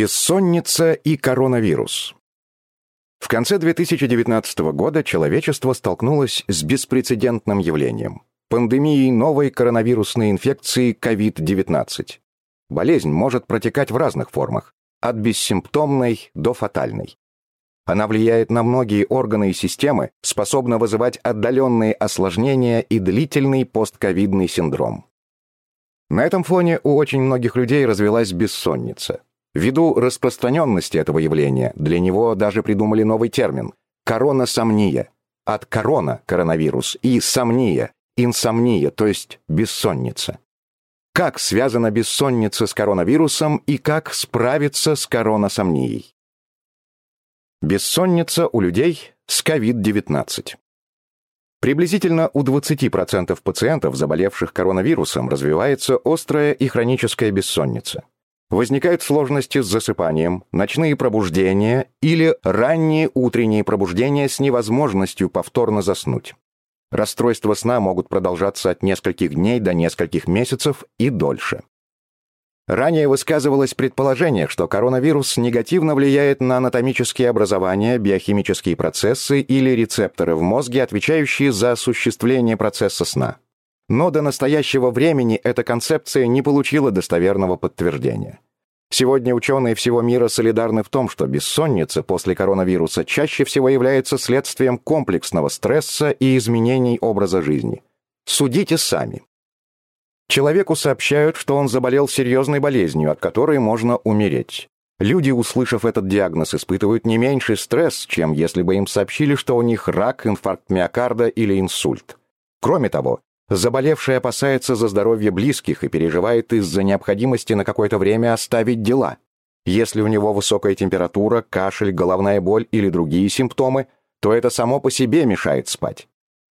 Бессонница и коронавирус. В конце 2019 года человечество столкнулось с беспрецедентным явлением – пандемией новой коронавирусной инфекции COVID-19. Болезнь может протекать в разных формах, от бессимптомной до фатальной. Она влияет на многие органы и системы, способна вызывать отдаленные осложнения и длительный постковидный синдром. На этом фоне у очень многих людей развелась бессонница – Ввиду распространенности этого явления, для него даже придумали новый термин – коронасомния. От корона – коронавирус и сомния – инсомния, то есть бессонница. Как связана бессонница с коронавирусом и как справиться с коронасомнией? Бессонница у людей с COVID-19. Приблизительно у 20% пациентов, заболевших коронавирусом, развивается острая и хроническая бессонница. Возникают сложности с засыпанием, ночные пробуждения или ранние утренние пробуждения с невозможностью повторно заснуть. Расстройства сна могут продолжаться от нескольких дней до нескольких месяцев и дольше. Ранее высказывалось предположение, что коронавирус негативно влияет на анатомические образования, биохимические процессы или рецепторы в мозге, отвечающие за осуществление процесса сна. Но до настоящего времени эта концепция не получила достоверного подтверждения. Сегодня ученые всего мира солидарны в том, что бессонница после коронавируса чаще всего является следствием комплексного стресса и изменений образа жизни. Судите сами. Человеку сообщают, что он заболел серьезной болезнью, от которой можно умереть. Люди, услышав этот диагноз, испытывают не меньший стресс, чем если бы им сообщили, что у них рак, инфаркт миокарда или инсульт. Кроме того, Заболевший опасается за здоровье близких и переживает из-за необходимости на какое-то время оставить дела. Если у него высокая температура, кашель, головная боль или другие симптомы, то это само по себе мешает спать.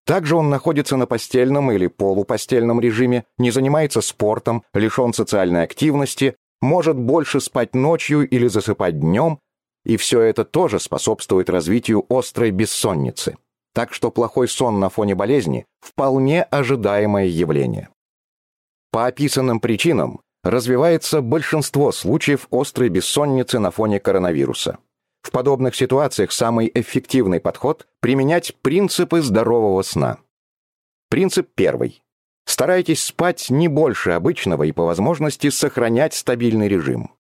Также он находится на постельном или полупостельном режиме, не занимается спортом, лишен социальной активности, может больше спать ночью или засыпать днем, и все это тоже способствует развитию острой бессонницы так что плохой сон на фоне болезни – вполне ожидаемое явление. По описанным причинам развивается большинство случаев острой бессонницы на фоне коронавируса. В подобных ситуациях самый эффективный подход – применять принципы здорового сна. Принцип первый. Старайтесь спать не больше обычного и по возможности сохранять стабильный режим.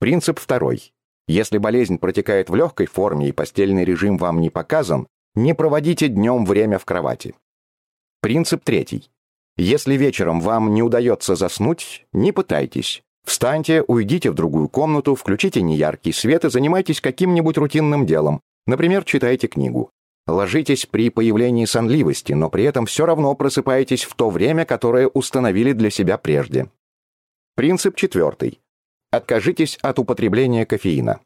Принцип второй. Если болезнь протекает в легкой форме и постельный режим вам не показан, не проводите днем время в кровати. Принцип третий. Если вечером вам не удается заснуть, не пытайтесь. Встаньте, уйдите в другую комнату, включите неяркий свет и занимайтесь каким-нибудь рутинным делом. Например, читайте книгу. Ложитесь при появлении сонливости, но при этом все равно просыпаетесь в то время, которое установили для себя прежде. Принцип четвертый. Откажитесь от употребления кофеина.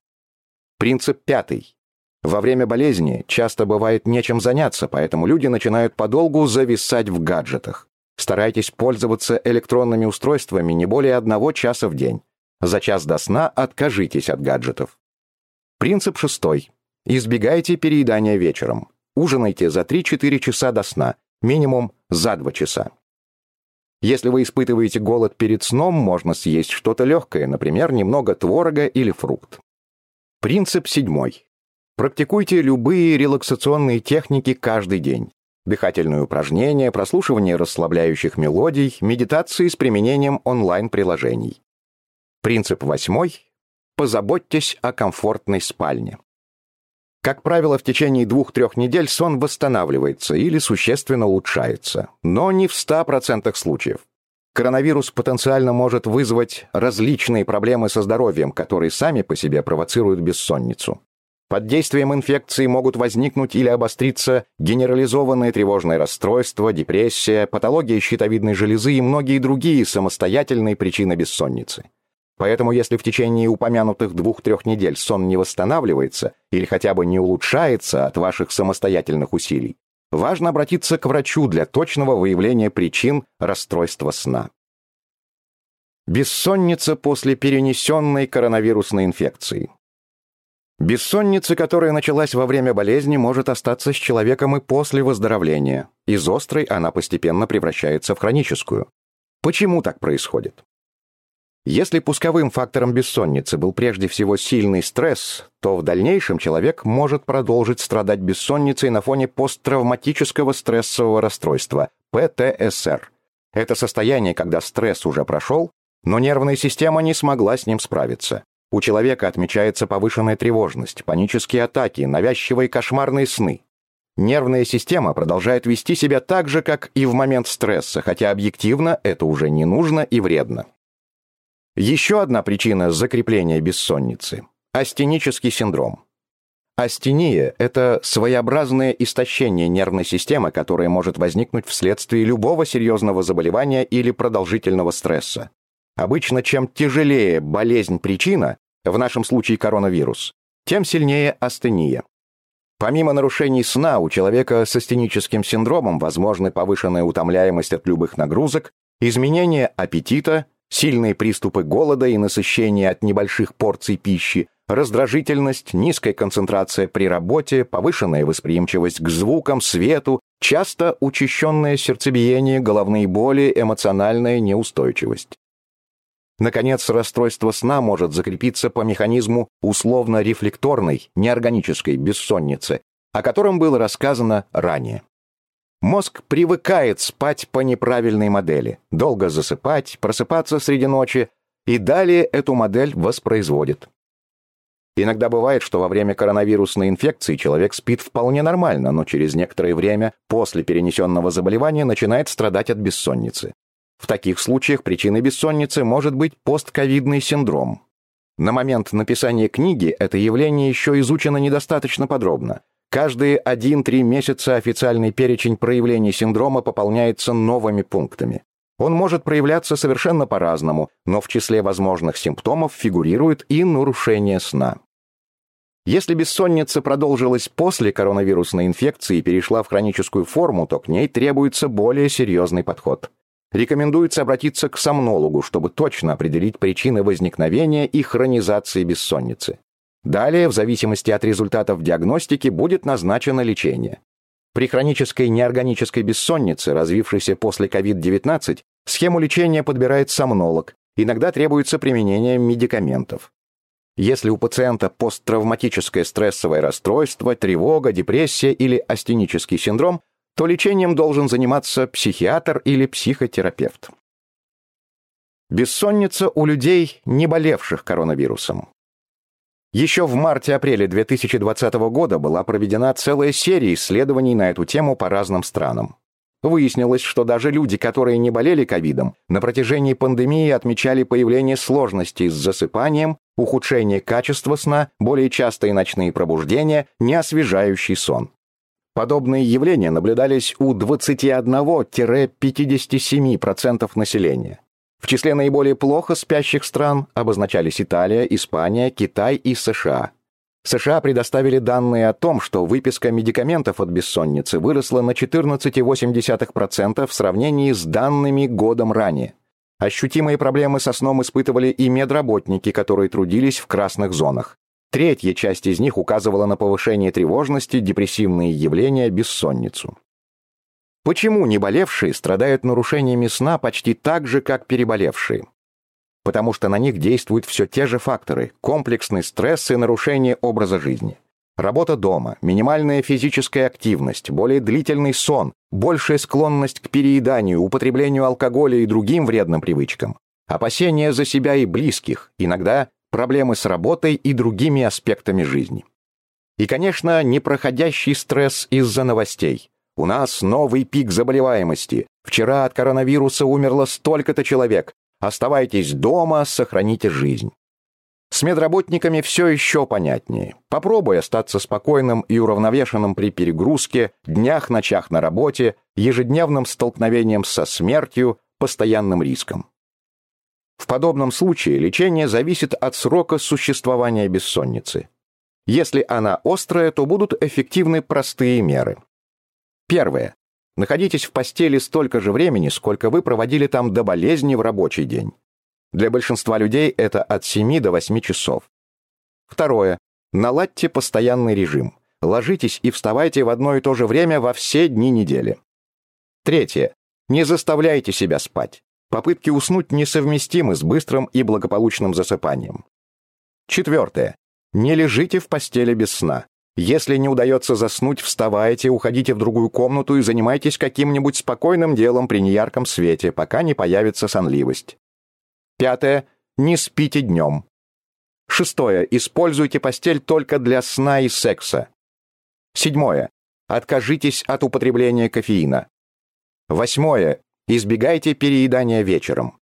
Принцип пятый. Во время болезни часто бывает нечем заняться, поэтому люди начинают подолгу зависать в гаджетах. Старайтесь пользоваться электронными устройствами не более одного часа в день. За час до сна откажитесь от гаджетов. Принцип шестой. Избегайте переедания вечером. Ужинайте за 3-4 часа до сна, минимум за 2 часа. Если вы испытываете голод перед сном, можно съесть что-то легкое, например, немного творога или фрукт. Принцип седьмой. Практикуйте любые релаксационные техники каждый день. Дыхательные упражнения, прослушивание расслабляющих мелодий, медитации с применением онлайн-приложений. Принцип восьмой. Позаботьтесь о комфортной спальне. Как правило, в течение двух-трех недель сон восстанавливается или существенно улучшается, но не в 100% случаев. Коронавирус потенциально может вызвать различные проблемы со здоровьем, которые сами по себе провоцируют бессонницу. Под действием инфекции могут возникнуть или обостриться генерализованное тревожное расстройство, депрессия, патология щитовидной железы и многие другие самостоятельные причины бессонницы. Поэтому если в течение упомянутых двух-трех недель сон не восстанавливается или хотя бы не улучшается от ваших самостоятельных усилий, важно обратиться к врачу для точного выявления причин расстройства сна. Бессонница после перенесенной коронавирусной инфекции. Бессонница, которая началась во время болезни, может остаться с человеком и после выздоровления. Из острой она постепенно превращается в хроническую. Почему так происходит? Если пусковым фактором бессонницы был прежде всего сильный стресс, то в дальнейшем человек может продолжить страдать бессонницей на фоне посттравматического стрессового расстройства, ПТСР. Это состояние, когда стресс уже прошел, но нервная система не смогла с ним справиться. У человека отмечается повышенная тревожность, панические атаки, навязчивые кошмарные сны. Нервная система продолжает вести себя так же, как и в момент стресса, хотя объективно это уже не нужно и вредно. Еще одна причина закрепления бессонницы – астенический синдром. Астения – это своеобразное истощение нервной системы, которое может возникнуть вследствие любого серьезного заболевания или продолжительного стресса. Обычно чем тяжелее болезнь-причина, в нашем случае коронавирус, тем сильнее астения. Помимо нарушений сна, у человека с астеническим синдромом возможны повышенная утомляемость от любых нагрузок, изменение аппетита, сильные приступы голода и насыщения от небольших порций пищи, раздражительность, низкая концентрация при работе, повышенная восприимчивость к звукам, свету, часто учащенное сердцебиение, головные боли, эмоциональная неустойчивость. Наконец, расстройство сна может закрепиться по механизму условно-рефлекторной, неорганической бессонницы, о котором было рассказано ранее. Мозг привыкает спать по неправильной модели, долго засыпать, просыпаться среди ночи, и далее эту модель воспроизводит. Иногда бывает, что во время коронавирусной инфекции человек спит вполне нормально, но через некоторое время после перенесенного заболевания начинает страдать от бессонницы. В таких случаях причиной бессонницы может быть постковидный синдром. На момент написания книги это явление еще изучено недостаточно подробно. Каждые 1-3 месяца официальный перечень проявлений синдрома пополняется новыми пунктами. Он может проявляться совершенно по-разному, но в числе возможных симптомов фигурирует и нарушение сна. Если бессонница продолжилась после коронавирусной инфекции и перешла в хроническую форму, то к ней требуется более серьезный подход. Рекомендуется обратиться к сомнологу, чтобы точно определить причины возникновения и хронизации бессонницы. Далее, в зависимости от результатов диагностики, будет назначено лечение. При хронической неорганической бессоннице, развившейся после COVID-19, схему лечения подбирает сомнолог, иногда требуется применение медикаментов. Если у пациента посттравматическое стрессовое расстройство, тревога, депрессия или астенический синдром, то лечением должен заниматься психиатр или психотерапевт. Бессонница у людей, не болевших коронавирусом. Еще в марте-апреле 2020 года была проведена целая серия исследований на эту тему по разным странам. Выяснилось, что даже люди, которые не болели ковидом, на протяжении пандемии отмечали появление сложностей с засыпанием, ухудшение качества сна, более частые ночные пробуждения, неосвежающий сон. Подобные явления наблюдались у 21-57% населения. В числе наиболее плохо спящих стран обозначались Италия, Испания, Китай и США. США предоставили данные о том, что выписка медикаментов от бессонницы выросла на 14,8% в сравнении с данными годом ранее. Ощутимые проблемы со сном испытывали и медработники, которые трудились в красных зонах. Третья часть из них указывала на повышение тревожности, депрессивные явления, бессонницу. Почему неболевшие страдают нарушениями сна почти так же, как переболевшие? Потому что на них действуют все те же факторы – комплексный стресс и нарушение образа жизни. Работа дома, минимальная физическая активность, более длительный сон, большая склонность к перееданию, употреблению алкоголя и другим вредным привычкам, опасения за себя и близких, иногда проблемы с работой и другими аспектами жизни. И, конечно, непроходящий стресс из-за новостей. У нас новый пик заболеваемости. Вчера от коронавируса умерло столько-то человек. Оставайтесь дома, сохраните жизнь. С медработниками все еще понятнее. Попробуй остаться спокойным и уравновешенным при перегрузке, днях-ночах на работе, ежедневным столкновением со смертью, постоянным риском. В подобном случае лечение зависит от срока существования бессонницы. Если она острая, то будут эффективны простые меры. Первое. Находитесь в постели столько же времени, сколько вы проводили там до болезни в рабочий день. Для большинства людей это от 7 до 8 часов. Второе. Наладьте постоянный режим. Ложитесь и вставайте в одно и то же время во все дни недели. Третье. Не заставляйте себя спать. Попытки уснуть несовместимы с быстрым и благополучным засыпанием. Четвертое. Не лежите в постели без сна. Если не удается заснуть, вставайте, уходите в другую комнату и занимайтесь каким-нибудь спокойным делом при неярком свете, пока не появится сонливость. Пятое. Не спите днем. Шестое. Используйте постель только для сна и секса. Седьмое. Откажитесь от употребления кофеина. Восьмое. Избегайте переедания вечером.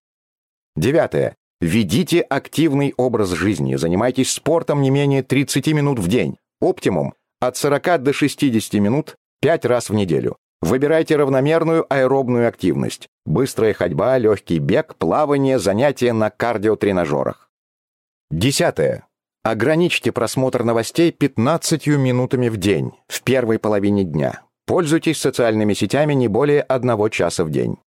Девятое. Ведите активный образ жизни, занимайтесь спортом не менее 30 минут в день. Оптимум от 40 до 60 минут 5 раз в неделю. Выбирайте равномерную аэробную активность. Быстрая ходьба, легкий бег, плавание, занятия на кардиотренажерах. Десятое. Ограничьте просмотр новостей 15 минутами в день, в первой половине дня. Пользуйтесь социальными сетями не более одного часа в день.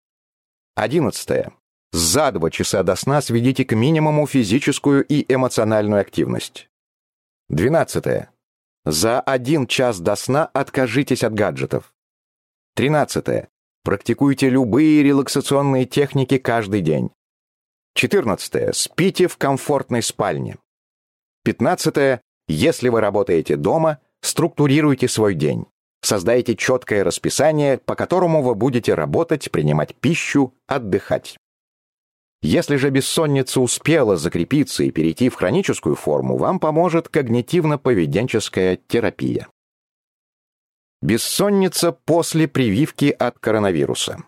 Одиннадцатое. За два часа до сна сведите к минимуму физическую и эмоциональную активность. Двенадцатое. За один час до сна откажитесь от гаджетов. Тринадцатое. Практикуйте любые релаксационные техники каждый день. Четырнадцатое. Спите в комфортной спальне. Пятнадцатое. Если вы работаете дома, структурируйте свой день. Создайте четкое расписание, по которому вы будете работать, принимать пищу, отдыхать. Если же бессонница успела закрепиться и перейти в хроническую форму, вам поможет когнитивно-поведенческая терапия. Бессонница после прививки от коронавируса.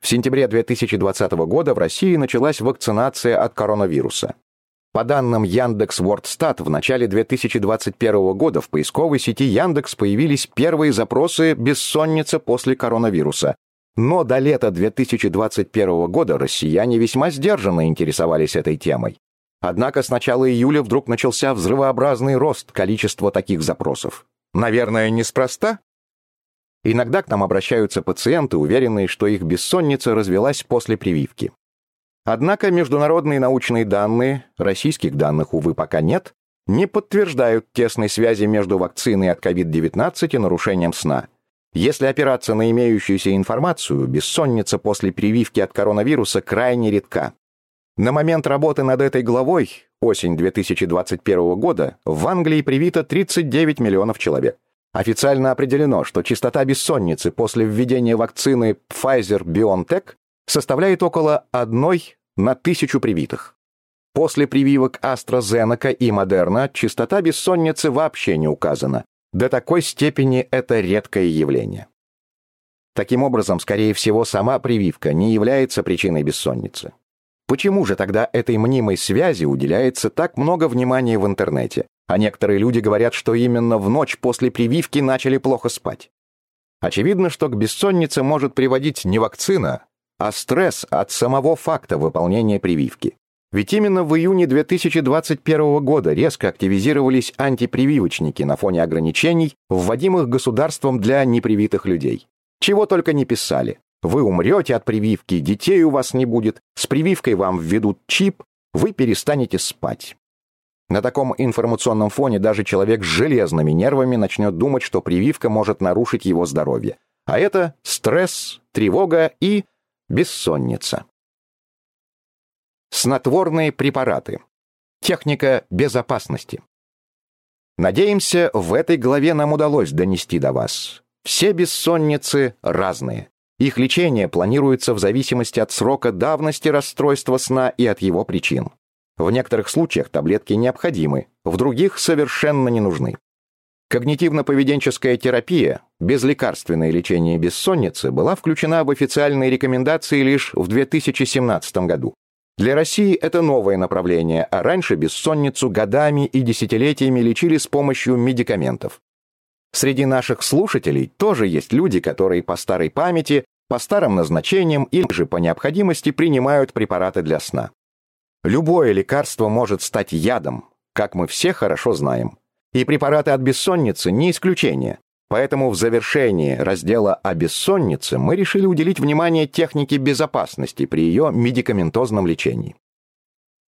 В сентябре 2020 года в России началась вакцинация от коронавируса. По данным Яндекс Вордстат, в начале 2021 года в поисковой сети Яндекс появились первые запросы «бессонница после коронавируса», но до лета 2021 года россияне весьма сдержанно интересовались этой темой. Однако с начала июля вдруг начался взрывообразный рост количества таких запросов. Наверное, неспроста? Иногда к нам обращаются пациенты, уверенные, что их бессонница развелась после прививки. Однако международные научные данные, российских данных, увы, пока нет, не подтверждают тесной связи между вакциной от COVID-19 и нарушением сна – если опираться на имеющуюся информацию, бессонница после прививки от коронавируса крайне редка. На момент работы над этой главой, осень 2021 года, в Англии привито 39 миллионов человек. Официально определено, что частота бессонницы после введения вакцины Pfizer-BioNTech составляет около 1 на тысячу привитых. После прививок AstraZeneca и Moderna частота бессонницы вообще не указана, до такой степени это редкое явление. Таким образом, скорее всего, сама прививка не является причиной бессонницы. Почему же тогда этой мнимой связи уделяется так много внимания в интернете, а некоторые люди говорят, что именно в ночь после прививки начали плохо спать? Очевидно, что к бессоннице может приводить не вакцина, а стресс от самого факта выполнения прививки. Ведь именно в июне 2021 года резко активизировались антипрививочники на фоне ограничений, вводимых государством для непривитых людей. Чего только не писали. Вы умрете от прививки, детей у вас не будет, с прививкой вам введут чип, вы перестанете спать. На таком информационном фоне даже человек с железными нервами начнет думать, что прививка может нарушить его здоровье. А это стресс, тревога и бессонница. Снотворные препараты. Техника безопасности. Надеемся, в этой главе нам удалось донести до вас. Все бессонницы разные. Их лечение планируется в зависимости от срока давности расстройства сна и от его причин. В некоторых случаях таблетки необходимы, в других совершенно не нужны. Когнитивно-поведенческая терапия, безлекарственное лечение бессонницы, была включена в официальные рекомендации лишь в 2017 году. Для России это новое направление, а раньше бессонницу годами и десятилетиями лечили с помощью медикаментов. Среди наших слушателей тоже есть люди, которые по старой памяти, по старым назначениям или же по необходимости принимают препараты для сна. Любое лекарство может стать ядом, как мы все хорошо знаем. И препараты от бессонницы не исключение. Поэтому в завершении раздела о бессоннице мы решили уделить внимание технике безопасности при ее медикаментозном лечении.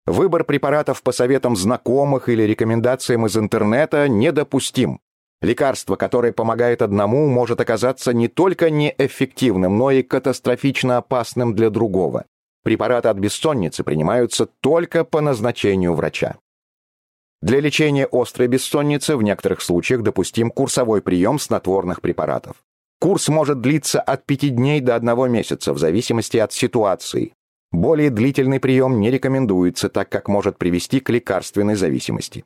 Выбор препаратов по советам знакомых или рекомендациям из интернета недопустим. Лекарство, которое помогает одному, может оказаться не только неэффективным, но и катастрофично опасным для другого. Препараты от бессонницы принимаются только по назначению врача. Для лечения острой бессонницы в некоторых случаях допустим курсовой прием снотворных препаратов. Курс может длиться от 5 дней до 1 месяца в зависимости от ситуации. Более длительный прием не рекомендуется, так как может привести к лекарственной зависимости.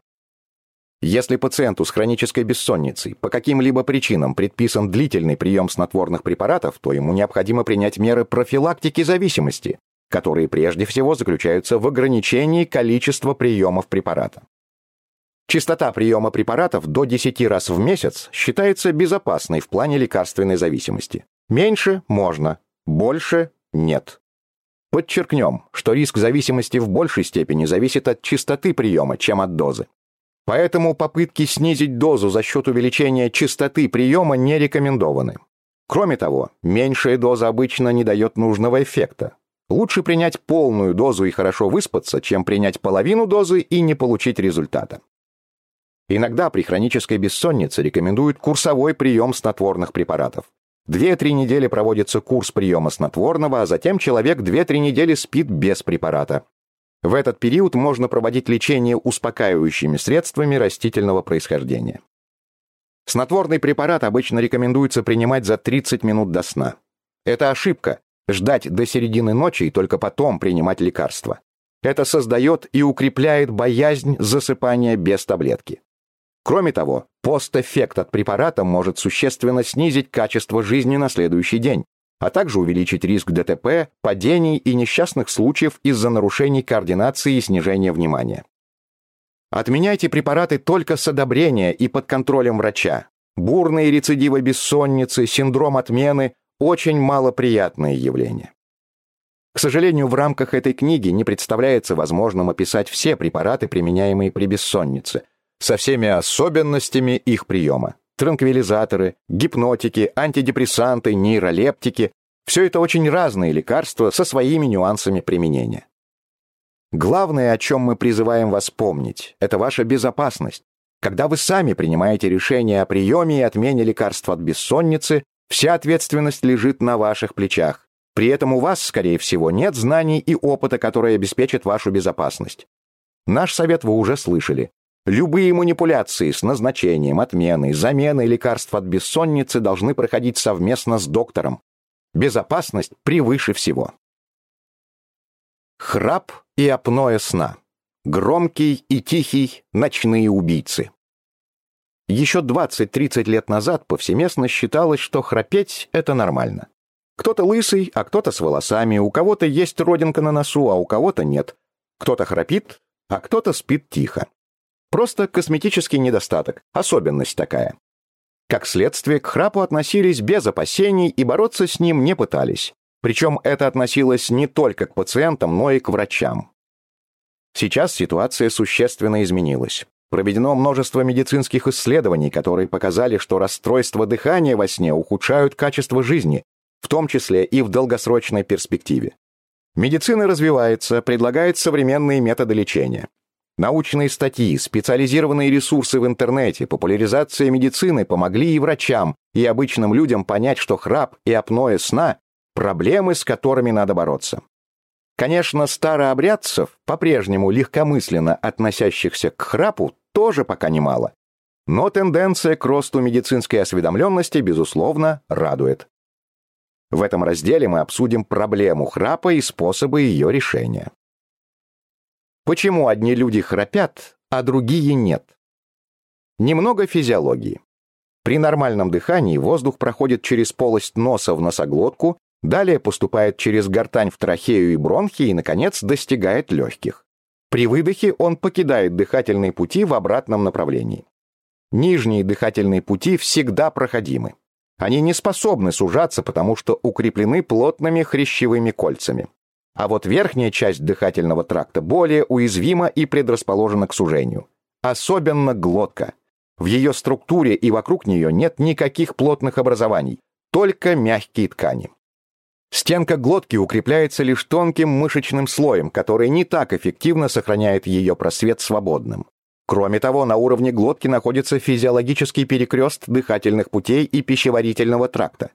Если пациенту с хронической бессонницей по каким-либо причинам предписан длительный прием снотворных препаратов, то ему необходимо принять меры профилактики зависимости, которые прежде всего заключаются в ограничении количества приемов препарата. Частота приема препаратов до 10 раз в месяц считается безопасной в плане лекарственной зависимости. Меньше можно, больше нет. Подчеркнем, что риск зависимости в большей степени зависит от частоты приема, чем от дозы. Поэтому попытки снизить дозу за счет увеличения частоты приема не рекомендованы. Кроме того, меньшая доза обычно не дает нужного эффекта. Лучше принять полную дозу и хорошо выспаться, чем принять половину дозы и не получить результата. Иногда при хронической бессоннице рекомендуют курсовой прием снотворных препаратов. Две-три недели проводится курс приема снотворного, а затем человек две-три недели спит без препарата. В этот период можно проводить лечение успокаивающими средствами растительного происхождения. Снотворный препарат обычно рекомендуется принимать за 30 минут до сна. Это ошибка – ждать до середины ночи и только потом принимать лекарства. Это создает и укрепляет боязнь засыпания без таблетки. Кроме того, постэффект от препарата может существенно снизить качество жизни на следующий день, а также увеличить риск ДТП, падений и несчастных случаев из-за нарушений координации и снижения внимания. Отменяйте препараты только с одобрения и под контролем врача. Бурные рецидивы бессонницы, синдром отмены – очень малоприятные явления. К сожалению, в рамках этой книги не представляется возможным описать все препараты, применяемые при бессоннице, со всеми особенностями их приема. Транквилизаторы, гипнотики, антидепрессанты, нейролептики – все это очень разные лекарства со своими нюансами применения. Главное, о чем мы призываем вас помнить, это ваша безопасность. Когда вы сами принимаете решение о приеме и отмене лекарств от бессонницы, вся ответственность лежит на ваших плечах. При этом у вас, скорее всего, нет знаний и опыта, которые обеспечат вашу безопасность. Наш совет вы уже слышали. Любые манипуляции с назначением, отменой, заменой лекарств от бессонницы должны проходить совместно с доктором. Безопасность превыше всего. Храп и апноэ сна. Громкий и тихий ночные убийцы. Еще 20-30 лет назад повсеместно считалось, что храпеть – это нормально. Кто-то лысый, а кто-то с волосами, у кого-то есть родинка на носу, а у кого-то нет. Кто-то храпит, а кто-то спит тихо. Просто косметический недостаток, особенность такая. Как следствие, к храпу относились без опасений и бороться с ним не пытались. Причем это относилось не только к пациентам, но и к врачам. Сейчас ситуация существенно изменилась. Проведено множество медицинских исследований, которые показали, что расстройства дыхания во сне ухудшают качество жизни, в том числе и в долгосрочной перспективе. Медицина развивается, предлагает современные методы лечения. Научные статьи, специализированные ресурсы в интернете, популяризация медицины помогли и врачам, и обычным людям понять, что храп и апноэ сна – проблемы, с которыми надо бороться. Конечно, старообрядцев, по-прежнему легкомысленно относящихся к храпу, тоже пока немало. Но тенденция к росту медицинской осведомленности, безусловно, радует. В этом разделе мы обсудим проблему храпа и способы ее решения. Почему одни люди храпят, а другие нет? Немного физиологии. При нормальном дыхании воздух проходит через полость носа в носоглотку, далее поступает через гортань в трахею и бронхи и, наконец, достигает легких. При выдохе он покидает дыхательные пути в обратном направлении. Нижние дыхательные пути всегда проходимы. Они не способны сужаться, потому что укреплены плотными хрящевыми кольцами. А вот верхняя часть дыхательного тракта более уязвима и предрасположена к сужению. Особенно глотка. В ее структуре и вокруг нее нет никаких плотных образований, только мягкие ткани. Стенка глотки укрепляется лишь тонким мышечным слоем, который не так эффективно сохраняет ее просвет свободным. Кроме того, на уровне глотки находится физиологический перекрест дыхательных путей и пищеварительного тракта.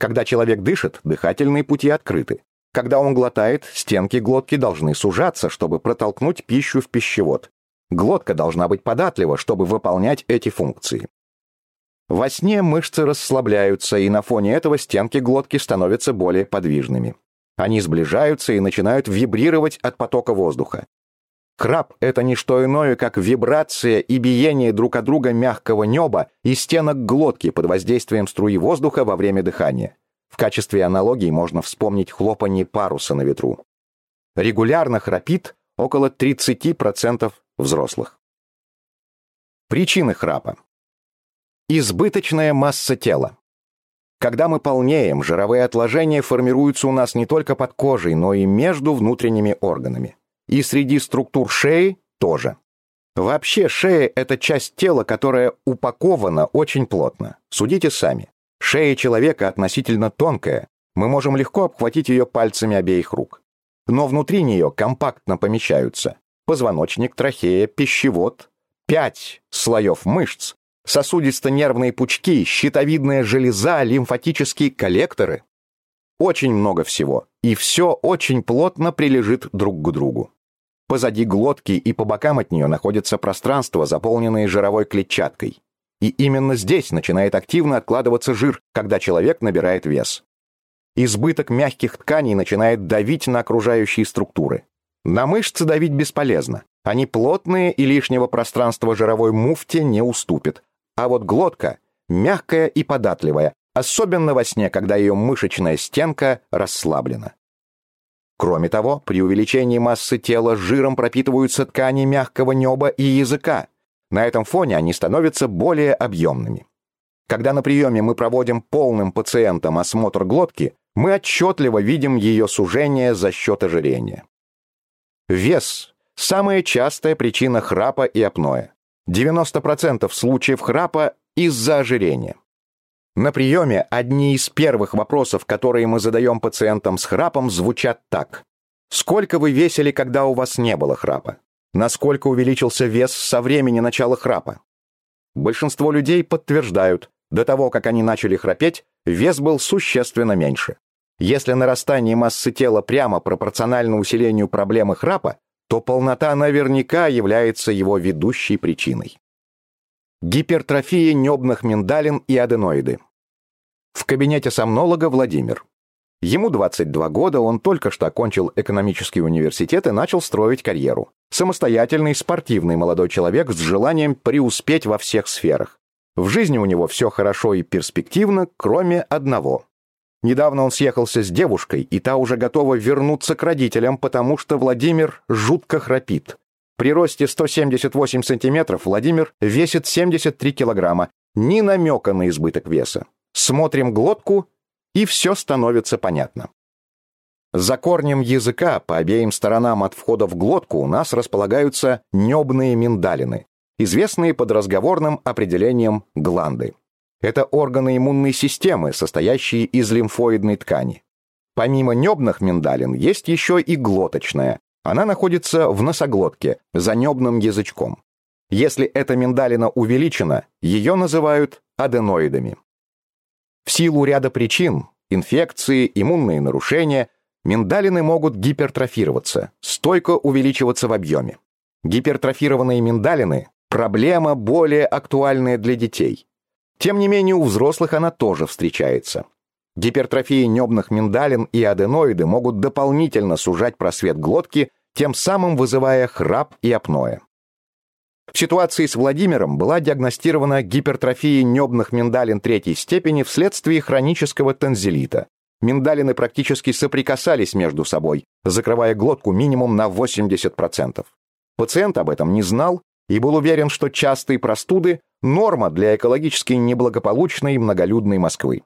Когда человек дышит, дыхательные пути открыты. Когда он глотает, стенки глотки должны сужаться, чтобы протолкнуть пищу в пищевод. Глотка должна быть податлива, чтобы выполнять эти функции. Во сне мышцы расслабляются, и на фоне этого стенки глотки становятся более подвижными. Они сближаются и начинают вибрировать от потока воздуха. Храп — это не что иное, как вибрация и биение друг от друга мягкого неба и стенок глотки под воздействием струи воздуха во время дыхания. В качестве аналогии можно вспомнить хлопанье паруса на ветру. Регулярно храпит около 30% взрослых. Причины храпа. Избыточная масса тела. Когда мы полнеем, жировые отложения формируются у нас не только под кожей, но и между внутренними органами. И среди структур шеи тоже. Вообще шея – это часть тела, которая упакована очень плотно. Судите сами. Шея человека относительно тонкая, мы можем легко обхватить ее пальцами обеих рук. Но внутри нее компактно помещаются позвоночник, трахея, пищевод, пять слоев мышц, сосудисто-нервные пучки, щитовидная железа, лимфатические коллекторы. Очень много всего, и все очень плотно прилежит друг к другу. Позади глотки и по бокам от нее находится пространство, заполненное жировой клетчаткой. И именно здесь начинает активно откладываться жир, когда человек набирает вес. Избыток мягких тканей начинает давить на окружающие структуры. На мышцы давить бесполезно. Они плотные и лишнего пространства жировой муфте не уступит. А вот глотка мягкая и податливая, особенно во сне, когда ее мышечная стенка расслаблена. Кроме того, при увеличении массы тела жиром пропитываются ткани мягкого неба и языка, на этом фоне они становятся более объемными. Когда на приеме мы проводим полным пациентам осмотр глотки, мы отчетливо видим ее сужение за счет ожирения. Вес – самая частая причина храпа и апноэ. 90% случаев храпа из-за ожирения. На приеме одни из первых вопросов, которые мы задаем пациентам с храпом, звучат так. Сколько вы весили, когда у вас не было храпа? Насколько увеличился вес со времени начала храпа. Большинство людей подтверждают, до того, как они начали храпеть, вес был существенно меньше. Если нарастание массы тела прямо пропорционально усилению проблемы храпа, то полнота наверняка является его ведущей причиной. Гипертрофия небных миндалин и аденоиды. В кабинете сомнолога Владимир. Ему 22 года, он только что окончил экономический университет и начал строить карьеру. Самостоятельный, спортивный молодой человек с желанием преуспеть во всех сферах. В жизни у него все хорошо и перспективно, кроме одного. Недавно он съехался с девушкой, и та уже готова вернуться к родителям, потому что Владимир жутко храпит. При росте 178 сантиметров Владимир весит 73 килограмма, ни намека на избыток веса. Смотрим глотку и все становится понятно. За корнем языка по обеим сторонам от входа в глотку у нас располагаются небные миндалины, известные под разговорным определением гланды. Это органы иммунной системы, состоящие из лимфоидной ткани. Помимо небных миндалин есть еще и глоточная. Она находится в носоглотке, за небным язычком. Если эта миндалина увеличена, ее называют аденоидами. В силу ряда причин – инфекции, иммунные нарушения – миндалины могут гипертрофироваться, стойко увеличиваться в объеме. Гипертрофированные миндалины – проблема более актуальная для детей. Тем не менее, у взрослых она тоже встречается. Гипертрофия небных миндалин и аденоиды могут дополнительно сужать просвет глотки, тем самым вызывая храп и апноэ. В ситуации с Владимиром была диагностирована гипертрофия небных миндалин третьей степени вследствие хронического танзелита. Миндалины практически соприкасались между собой, закрывая глотку минимум на 80%. Пациент об этом не знал и был уверен, что частые простуды – норма для экологически неблагополучной многолюдной Москвы.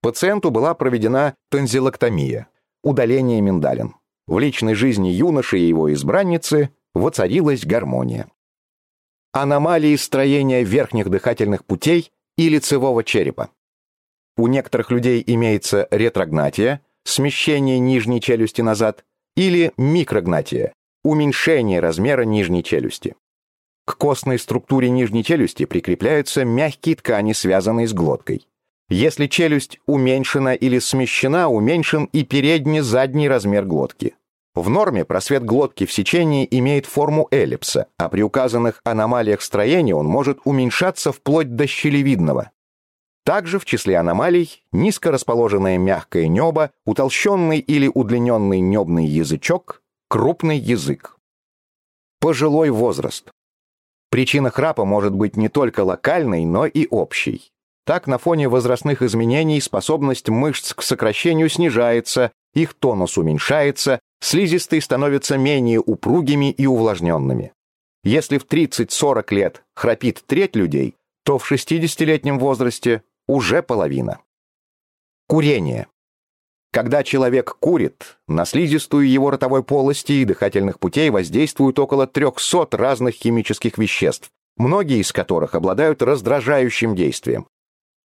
Пациенту была проведена тонзиллоктомия – удаление миндалин. В личной жизни юноши и его избранницы воцарилась гармония аномалии строения верхних дыхательных путей и лицевого черепа. У некоторых людей имеется ретрогнатия, смещение нижней челюсти назад, или микрогнатия, уменьшение размера нижней челюсти. К костной структуре нижней челюсти прикрепляются мягкие ткани, связанные с глоткой. Если челюсть уменьшена или смещена, уменьшен и передний-задний размер глотки. В норме просвет глотки в сечении имеет форму эллипса, а при указанных аномалиях строения он может уменьшаться вплоть до щелевидного. Также в числе аномалий низко расположенное мягкое небо, утолщенный или удлиненный небный язычок, крупный язык. Пожилой возраст. Причина храпа может быть не только локальной, но и общей. Так, на фоне возрастных изменений способность мышц к сокращению снижается, их тонус уменьшается, слизистые становятся менее упругими и увлажненными. Если в 30-40 лет храпит треть людей, то в 60-летнем возрасте уже половина. Курение. Когда человек курит, на слизистую его ротовой полости и дыхательных путей воздействуют около 300 разных химических веществ, многие из которых обладают раздражающим действием.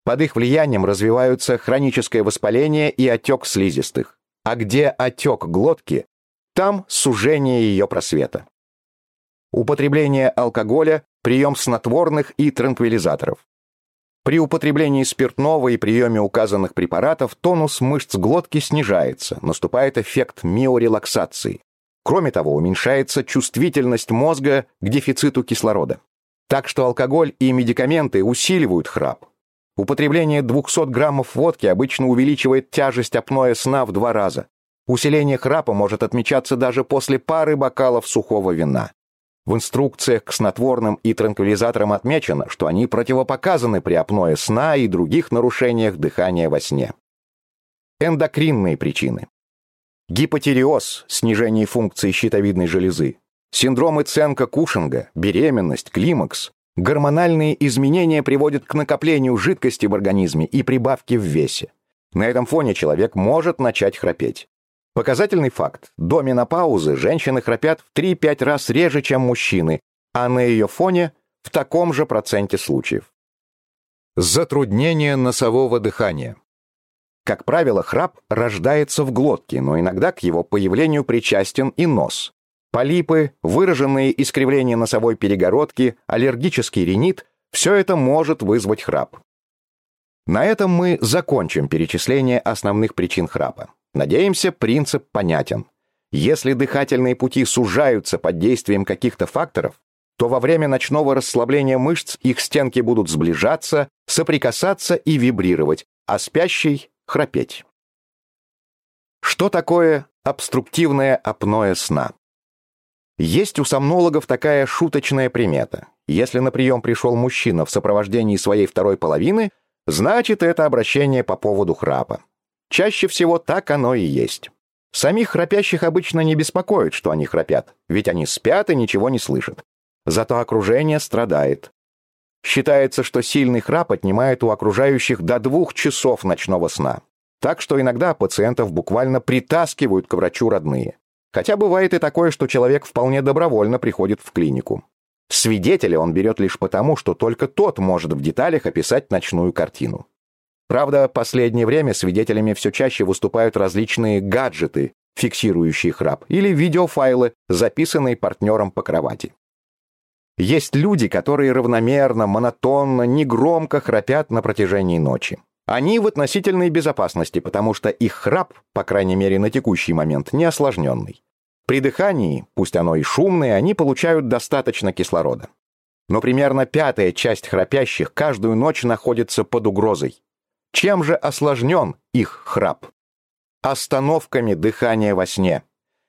Под их влиянием развиваются хроническое воспаление и отек слизистых. А где отек глотки, там сужение ее просвета. Употребление алкоголя, прием снотворных и транквилизаторов. При употреблении спиртного и приеме указанных препаратов тонус мышц глотки снижается, наступает эффект миорелаксации. Кроме того, уменьшается чувствительность мозга к дефициту кислорода. Так что алкоголь и медикаменты усиливают храп, Употребление 200 граммов водки обычно увеличивает тяжесть апноэ сна в два раза. Усиление храпа может отмечаться даже после пары бокалов сухого вина. В инструкциях к снотворным и транквилизаторам отмечено, что они противопоказаны при апное сна и других нарушениях дыхания во сне. Эндокринные причины. Гипотереоз, снижение функции щитовидной железы, синдромы Ценка-Кушинга, беременность, климакс, Гормональные изменения приводят к накоплению жидкости в организме и прибавке в весе. На этом фоне человек может начать храпеть. Показательный факт. До менопаузы женщины храпят в 3-5 раз реже, чем мужчины, а на ее фоне в таком же проценте случаев. Затруднение носового дыхания. Как правило, храп рождается в глотке, но иногда к его появлению причастен и нос. Полипы, выраженные искривления носовой перегородки, аллергический ринит – все это может вызвать храп. На этом мы закончим перечисление основных причин храпа. Надеемся, принцип понятен. Если дыхательные пути сужаются под действием каких-то факторов, то во время ночного расслабления мышц их стенки будут сближаться, соприкасаться и вибрировать, а спящий – храпеть. Что такое обструктивное апноэ сна? Есть у сомнологов такая шуточная примета. Если на прием пришел мужчина в сопровождении своей второй половины, значит, это обращение по поводу храпа. Чаще всего так оно и есть. Самих храпящих обычно не беспокоит, что они храпят, ведь они спят и ничего не слышат. Зато окружение страдает. Считается, что сильный храп отнимает у окружающих до двух часов ночного сна. Так что иногда пациентов буквально притаскивают к врачу родные. Хотя бывает и такое, что человек вполне добровольно приходит в клинику. Свидетеля он берет лишь потому, что только тот может в деталях описать ночную картину. Правда, последнее время свидетелями все чаще выступают различные гаджеты, фиксирующие храп, или видеофайлы, записанные партнером по кровати. Есть люди, которые равномерно, монотонно, негромко храпят на протяжении ночи. Они в относительной безопасности, потому что их храп, по крайней мере на текущий момент, не осложненный. При дыхании, пусть оно и шумное, они получают достаточно кислорода. Но примерно пятая часть храпящих каждую ночь находится под угрозой. Чем же осложнен их храп? Остановками дыхания во сне.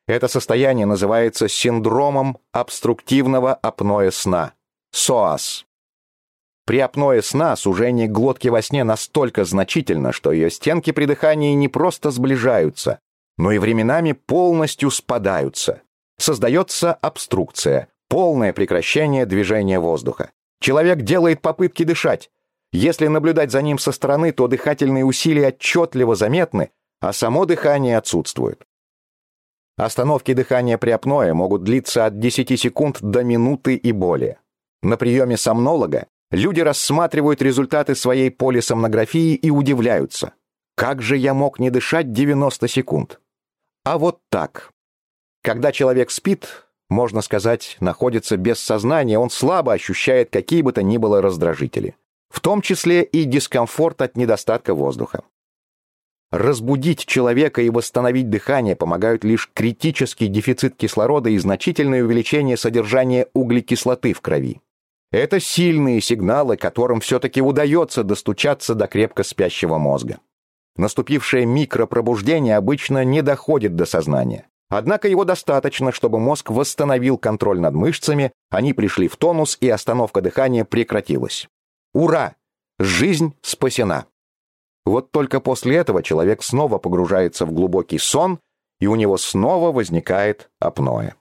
Это состояние называется синдромом обструктивного апноэ сна. СОАС. При апное сна сужение глотки во сне настолько значительно, что ее стенки при дыхании не просто сближаются, но и временами полностью спадаются. Создается обструкция, полное прекращение движения воздуха. Человек делает попытки дышать. Если наблюдать за ним со стороны, то дыхательные усилия отчетливо заметны, а само дыхание отсутствует. Остановки дыхания при апное могут длиться от 10 секунд до минуты и более. На приеме сомнолога Люди рассматривают результаты своей полисомнографии и удивляются. Как же я мог не дышать 90 секунд? А вот так. Когда человек спит, можно сказать, находится без сознания, он слабо ощущает какие бы то ни было раздражители. в том числе и дискомфорт от недостатка воздуха. Разбудить человека и восстановить дыхание помогают лишь критический дефицит кислорода и значительное увеличение содержания углекислоты в крови. Это сильные сигналы, которым все-таки удается достучаться до крепко спящего мозга. Наступившее микропробуждение обычно не доходит до сознания. Однако его достаточно, чтобы мозг восстановил контроль над мышцами, они пришли в тонус и остановка дыхания прекратилась. Ура! Жизнь спасена. Вот только после этого человек снова погружается в глубокий сон, и у него снова возникает апноэ.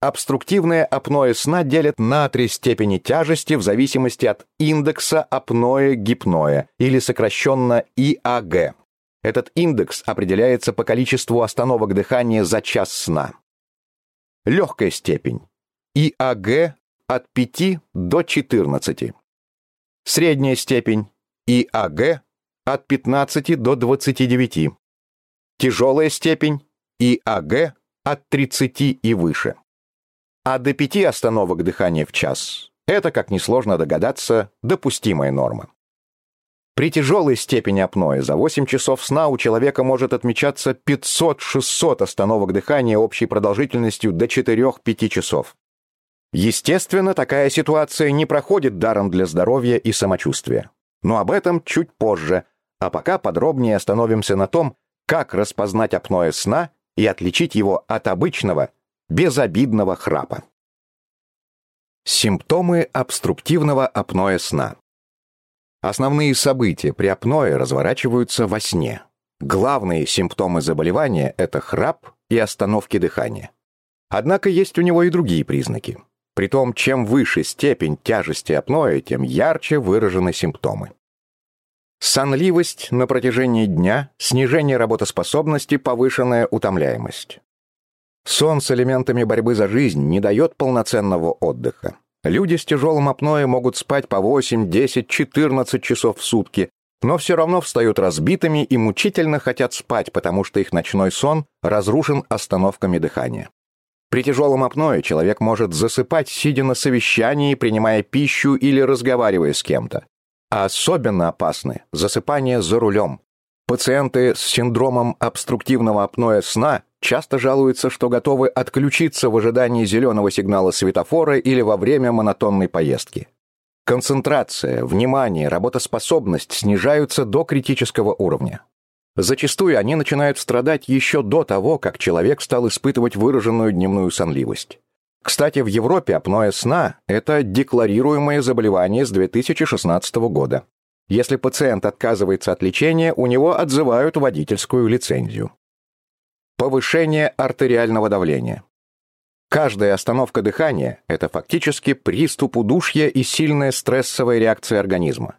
Обструктивное апноэ сна делят на три степени тяжести в зависимости от индекса апноэ-гипноэ, или сокращенно ИАГ. Этот индекс определяется по количеству остановок дыхания за час сна. Легкая степень. ИАГ от 5 до 14. Средняя степень. ИАГ от 15 до 29. Тяжелая степень. ИАГ от 30 и выше. А до 5 остановок дыхания в час – это, как несложно догадаться, допустимая норма. При тяжелой степени апноэ за 8 часов сна у человека может отмечаться 500-600 остановок дыхания общей продолжительностью до 4-5 часов. Естественно, такая ситуация не проходит даром для здоровья и самочувствия. Но об этом чуть позже, а пока подробнее остановимся на том, как распознать апноэ сна и отличить его от обычного, безобидного храпа. Симптомы обструктивного апноэ сна. Основные события при апное разворачиваются во сне. Главные симптомы заболевания – это храп и остановки дыхания. Однако есть у него и другие признаки. Притом, чем выше степень тяжести апноэ, тем ярче выражены симптомы. Сонливость на протяжении дня, снижение работоспособности, повышенная утомляемость. Сон с элементами борьбы за жизнь не дает полноценного отдыха. Люди с тяжелым апноэ могут спать по 8, 10, 14 часов в сутки, но все равно встают разбитыми и мучительно хотят спать, потому что их ночной сон разрушен остановками дыхания. При тяжелом апное человек может засыпать, сидя на совещании, принимая пищу или разговаривая с кем-то. А особенно опасны засыпание за рулем. Пациенты с синдромом обструктивного апноэ сна часто жалуются, что готовы отключиться в ожидании зеленого сигнала светофора или во время монотонной поездки. Концентрация, внимание, работоспособность снижаются до критического уровня. Зачастую они начинают страдать еще до того, как человек стал испытывать выраженную дневную сонливость. Кстати, в Европе апноэ сна – это декларируемое заболевание с 2016 года. Если пациент отказывается от лечения, у него отзывают водительскую лицензию. Повышение артериального давления. Каждая остановка дыхания – это фактически приступ удушья и сильная стрессовая реакция организма.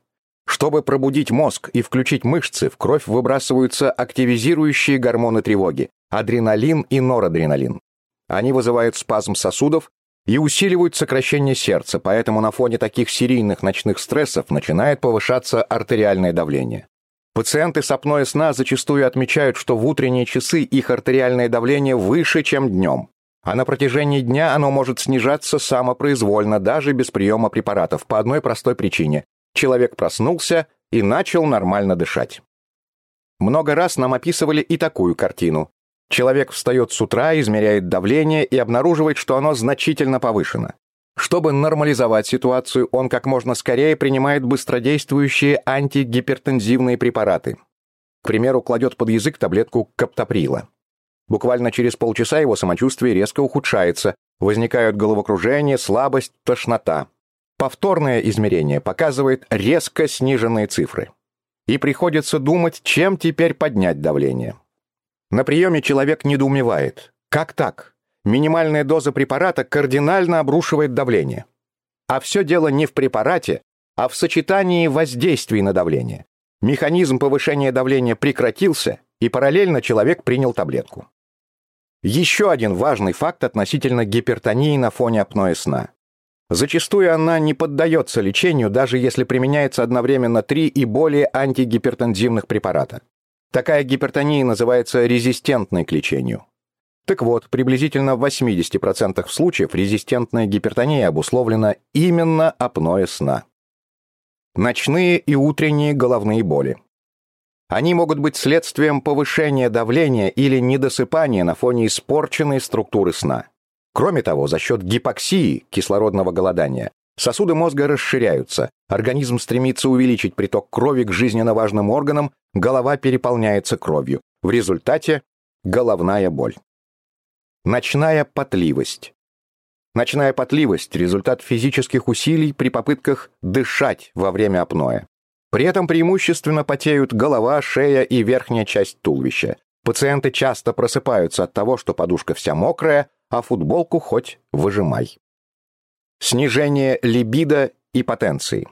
Чтобы пробудить мозг и включить мышцы, в кровь выбрасываются активизирующие гормоны тревоги – адреналин и норадреналин. Они вызывают спазм сосудов и усиливают сокращение сердца, поэтому на фоне таких серийных ночных стрессов начинает повышаться артериальное давление. Пациенты с апноэ сна зачастую отмечают, что в утренние часы их артериальное давление выше, чем днем. А на протяжении дня оно может снижаться самопроизвольно, даже без приема препаратов, по одной простой причине. Человек проснулся и начал нормально дышать. Много раз нам описывали и такую картину. Человек встает с утра, измеряет давление и обнаруживает, что оно значительно повышено. Чтобы нормализовать ситуацию, он как можно скорее принимает быстродействующие антигипертензивные препараты. К примеру, кладет под язык таблетку каптоприла. Буквально через полчаса его самочувствие резко ухудшается, возникают головокружение, слабость, тошнота. Повторное измерение показывает резко сниженные цифры. И приходится думать, чем теперь поднять давление. На приеме человек недоумевает. Как так? Минимальная доза препарата кардинально обрушивает давление. А все дело не в препарате, а в сочетании воздействий на давление. Механизм повышения давления прекратился, и параллельно человек принял таблетку. Еще один важный факт относительно гипертонии на фоне апноэ сна. Зачастую она не поддается лечению, даже если применяется одновременно три и более антигипертензивных препарата. Такая гипертония называется резистентной к лечению. Так вот, приблизительно в 80% случаев резистентная гипертония обусловлена именно апноэ сна. Ночные и утренние головные боли. Они могут быть следствием повышения давления или недосыпания на фоне испорченной структуры сна. Кроме того, за счет гипоксии, кислородного голодания, сосуды мозга расширяются, организм стремится увеличить приток крови к жизненно важным органам, голова переполняется кровью. В результате головная боль. Ночная потливость. Ночная потливость – результат физических усилий при попытках дышать во время апноэ. При этом преимущественно потеют голова, шея и верхняя часть туловища. Пациенты часто просыпаются от того, что подушка вся мокрая, а футболку хоть выжимай. Снижение либидо и потенции.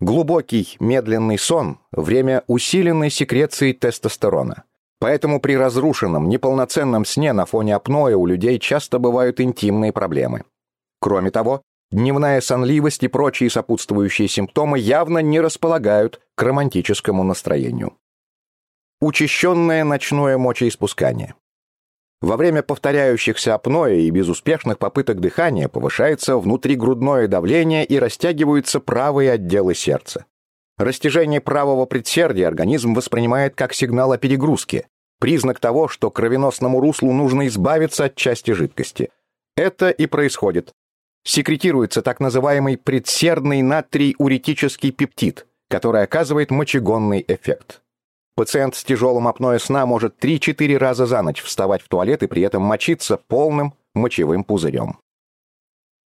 Глубокий, медленный сон – время усиленной секреции тестостерона. Поэтому при разрушенном, неполноценном сне на фоне апноэ у людей часто бывают интимные проблемы. Кроме того, дневная сонливость и прочие сопутствующие симптомы явно не располагают к романтическому настроению. Учащенное ночное мочеиспускание. Во время повторяющихся апноэ и безуспешных попыток дыхания повышается внутригрудное давление и растягиваются правые отделы сердца. Растяжение правого предсердия организм воспринимает как сигнал о перегрузке, признак того, что кровеносному руслу нужно избавиться от части жидкости. Это и происходит. Секретируется так называемый предсердный натрий-уретический пептид, который оказывает мочегонный эффект. Пациент с тяжелым апноэ сна может 3-4 раза за ночь вставать в туалет и при этом мочиться полным мочевым пузырем.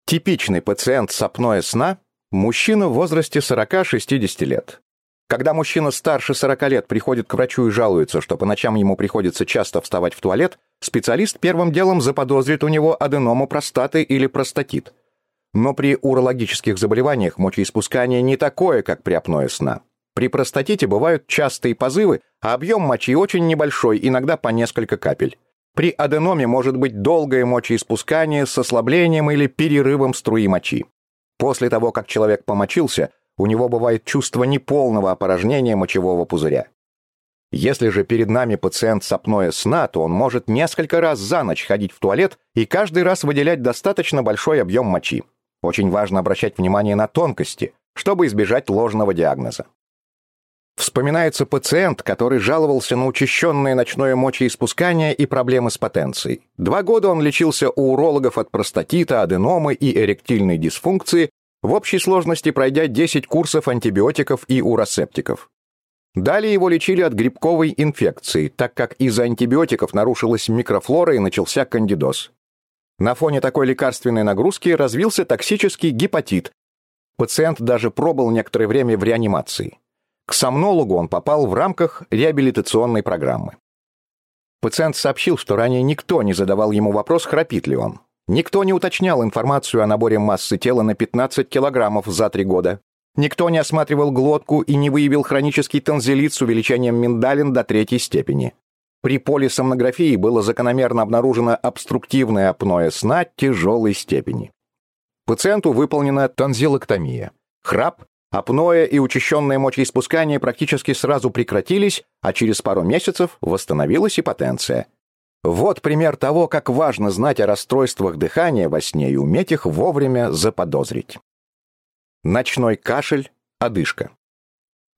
Типичный пациент с апноэ сна – мужчина в возрасте 40-60 лет. Когда мужчина старше 40 лет приходит к врачу и жалуется, что по ночам ему приходится часто вставать в туалет, специалист первым делом заподозрит у него аденому простаты или простатит. Но при урологических заболеваниях мочеиспускание не такое, как при апноэ сна. При простатите бывают частые позывы, а объем мочи очень небольшой, иногда по несколько капель. При аденоме может быть долгое мочеиспускание с ослаблением или перерывом струи мочи. После того, как человек помочился, у него бывает чувство неполного опорожнения мочевого пузыря. Если же перед нами пациент с сна, то он может несколько раз за ночь ходить в туалет и каждый раз выделять достаточно большой объем мочи. Очень важно обращать внимание на тонкости, чтобы избежать ложного диагноза. Вспоминается пациент, который жаловался на учащенное ночное мочеиспускание и проблемы с потенцией. Два года он лечился у урологов от простатита, аденомы и эректильной дисфункции, в общей сложности пройдя 10 курсов антибиотиков и уросептиков. Далее его лечили от грибковой инфекции, так как из-за антибиотиков нарушилась микрофлора и начался кандидоз. На фоне такой лекарственной нагрузки развился токсический гепатит. Пациент даже пробыл некоторое время в реанимации. К сомнологу он попал в рамках реабилитационной программы. Пациент сообщил, что ранее никто не задавал ему вопрос, храпит ли он. Никто не уточнял информацию о наборе массы тела на 15 килограммов за три года. Никто не осматривал глотку и не выявил хронический танзелит с увеличением миндалин до третьей степени. При полисомнографии было закономерно обнаружено обструктивное апноэ сна тяжелой степени. Пациенту выполнена танзилоктомия. Храп Апноэ и учащенное мочеиспускание практически сразу прекратились, а через пару месяцев восстановилась и потенция. Вот пример того, как важно знать о расстройствах дыхания во сне и уметь их вовремя заподозрить. Ночной кашель, одышка.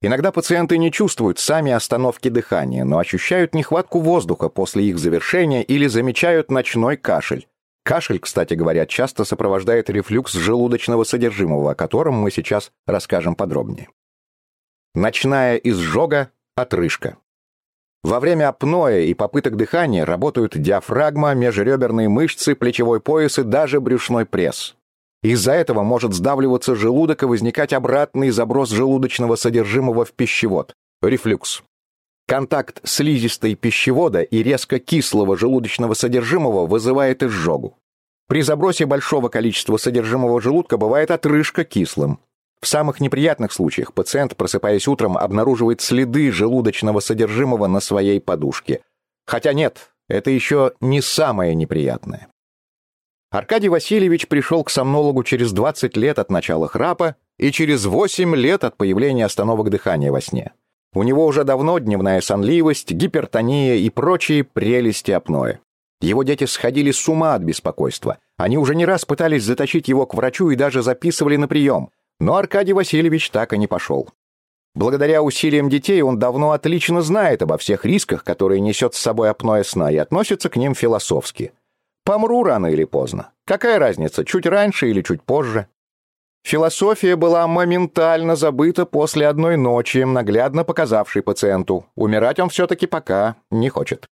Иногда пациенты не чувствуют сами остановки дыхания, но ощущают нехватку воздуха после их завершения или замечают ночной кашель, Кашель, кстати говоря, часто сопровождает рефлюкс желудочного содержимого, о котором мы сейчас расскажем подробнее. Ночная изжога, отрыжка. Во время апноэ и попыток дыхания работают диафрагма, межреберные мышцы, плечевой пояс и даже брюшной пресс. Из-за этого может сдавливаться желудок и возникать обратный заброс желудочного содержимого в пищевод – рефлюкс. Контакт слизистой пищевода и резко кислого желудочного содержимого вызывает изжогу. При забросе большого количества содержимого желудка бывает отрыжка кислым. В самых неприятных случаях пациент, просыпаясь утром, обнаруживает следы желудочного содержимого на своей подушке. Хотя нет, это еще не самое неприятное. Аркадий Васильевич пришел к сомнологу через 20 лет от начала храпа и через 8 лет от появления остановок дыхания во сне. У него уже давно дневная сонливость, гипертония и прочие прелести апноэ. Его дети сходили с ума от беспокойства. Они уже не раз пытались затащить его к врачу и даже записывали на прием. Но Аркадий Васильевич так и не пошел. Благодаря усилиям детей он давно отлично знает обо всех рисках, которые несет с собой апноэ сна, и относится к ним философски. Помру рано или поздно. Какая разница, чуть раньше или чуть позже? Философия была моментально забыта после одной ночи, наглядно показавшей пациенту. Умирать он все-таки пока не хочет.